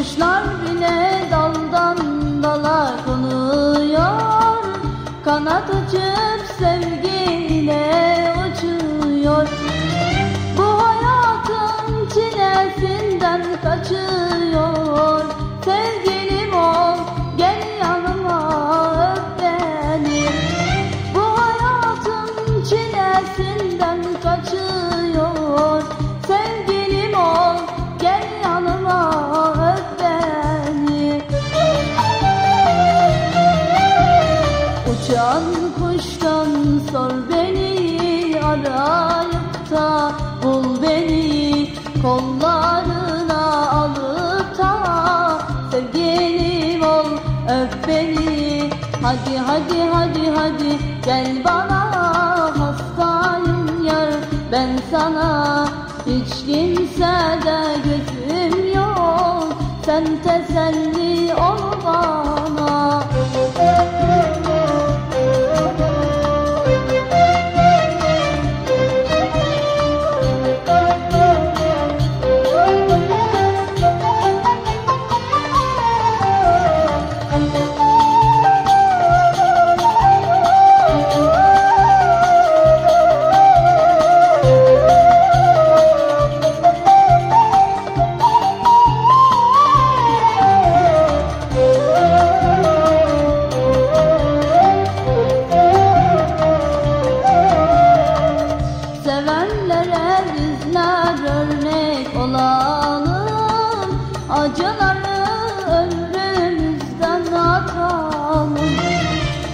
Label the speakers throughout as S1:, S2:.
S1: Kuşlar bile daldan dala konuyor. Kanat açıp sevgiyle uçuyor. Bu hayatın çilesinden kaçıyor. Sevgilim ol gel yanıma öp beni. Bu hayatın çilesinden bul beni kollarına alıp da sevgilim ol öp beni. Hadi hadi hadi hadi gel bana hastayım yar. Ben sana hiç kimsede gözüm yok. Sen teselli örnek olalım Acıları ömrümüzden atalım.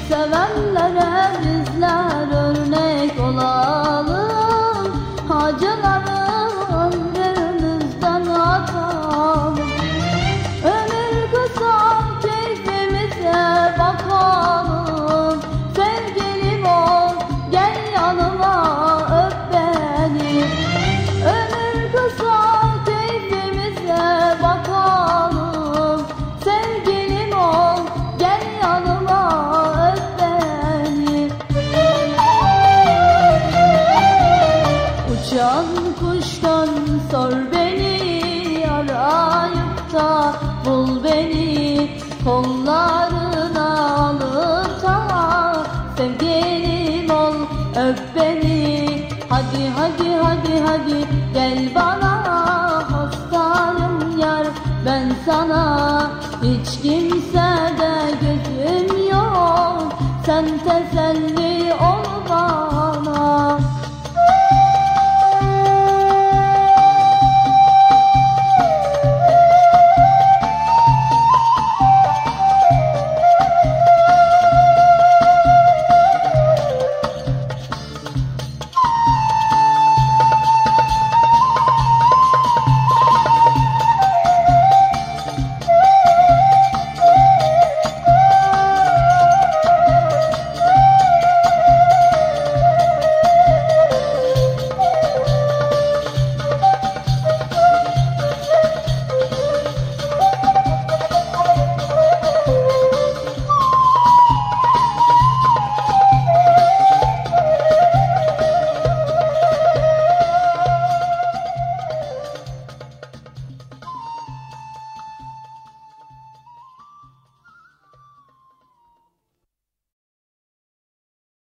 S1: Sevenlere bizler örnek olalım Uçan kuştan sor beni arayıp da bul beni. Kollarına alıp da sevgilim ol öp beni. Hadi hadi hadi hadi gel bana hastayım yar. Ben sana hiç kimsede gözüm yok. Sen teselli